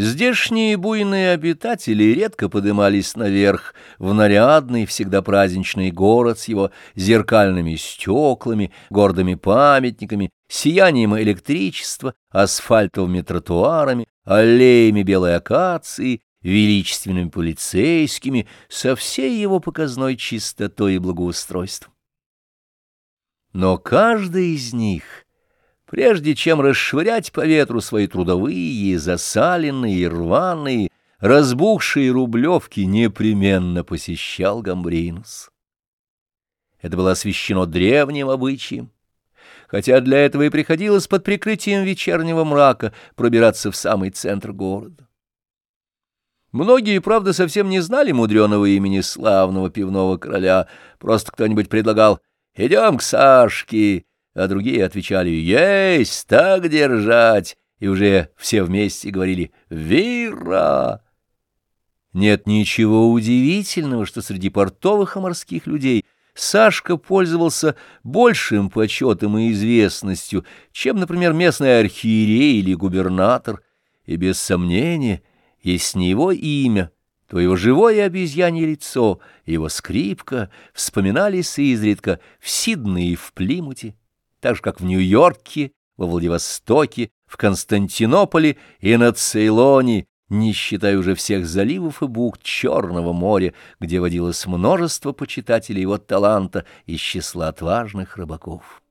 Здешние буйные обитатели редко подымались наверх, в нарядный, всегда праздничный город с его зеркальными стеклами, гордыми памятниками, сиянием электричества, асфальтовыми тротуарами, аллеями белой акации, величественными полицейскими, со всей его показной чистотой и благоустройством. Но каждый из них — Прежде чем расшвырять по ветру свои трудовые, засаленные, рваные, разбухшие рублевки, непременно посещал Гамбринус. Это было освящено древним обычаем, хотя для этого и приходилось под прикрытием вечернего мрака пробираться в самый центр города. Многие, правда, совсем не знали мудреного имени славного пивного короля, просто кто-нибудь предлагал «Идем к Сашке», а другие отвечали «Есть, так держать!» и уже все вместе говорили «Вира!». Нет ничего удивительного, что среди портовых и морских людей Сашка пользовался большим почетом и известностью, чем, например, местный архиерей или губернатор, и без сомнения, если не его имя, то его живое обезьянье лицо, его скрипка вспоминались изредка в Сиднее и в Плимуте так же, как в Нью-Йорке, во Владивостоке, в Константинополе и на Цейлоне, не считая уже всех заливов и бухт Черного моря, где водилось множество почитателей его таланта из числа отважных рыбаков.